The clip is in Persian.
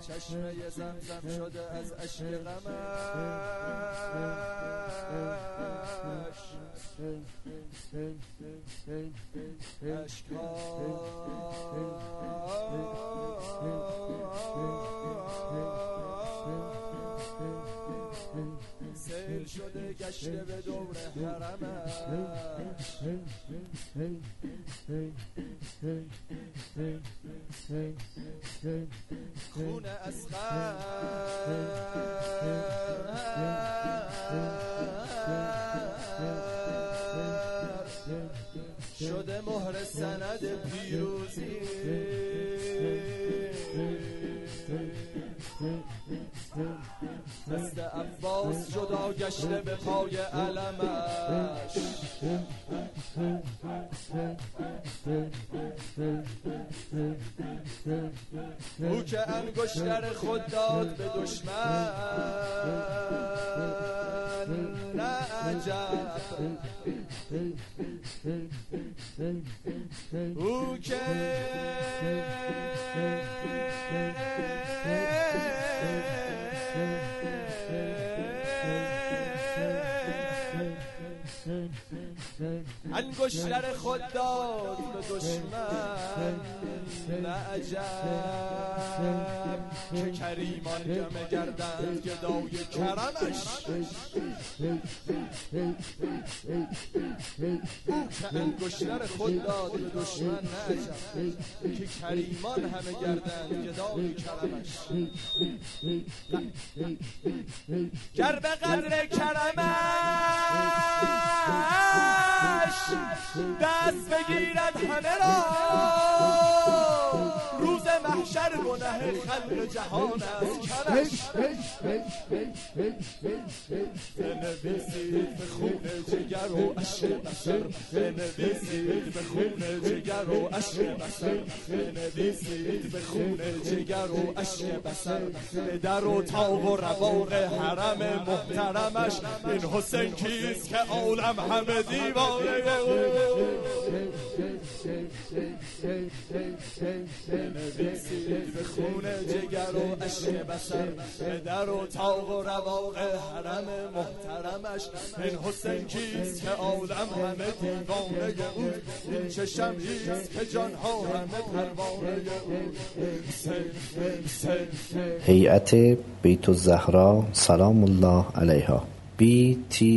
چشمه زمزم شده از عشق غمش شده گشته به دور حرمش خونه از شده مهر سند پیروزی. عباس جدا گشته به پای علمش. او که انگشتر خود داد به دشمن. عجب. او که انگشتر خود داد به دشمن عجب. که کریمان گمه گردند گدای کرمش که انگشتر خود داد به دشمن عجب. که کریمان همه گردند گدای کرمش گر به قدر کرمش. دست بگیرد همه را. محشر گنه خلق جهان از کمش بنویسید به خون جگر و عشق بسر بنویسید به خون جگر و عشق بسر بنویسید به خون جگر و عشق بسر در و تاق و رواق حرم محترمش این حسین کیست که عالم همه دیوانه بنویسید به خون جگر و عشق بسر در و تاق و رواق حرم محترمش. این حسین کیست که عالم همه دیوانه او؟ این چه شمعیست که جانها همه پروانه او؟ هیئت بیت الزهرا سلام الله علیها. Btzs.ir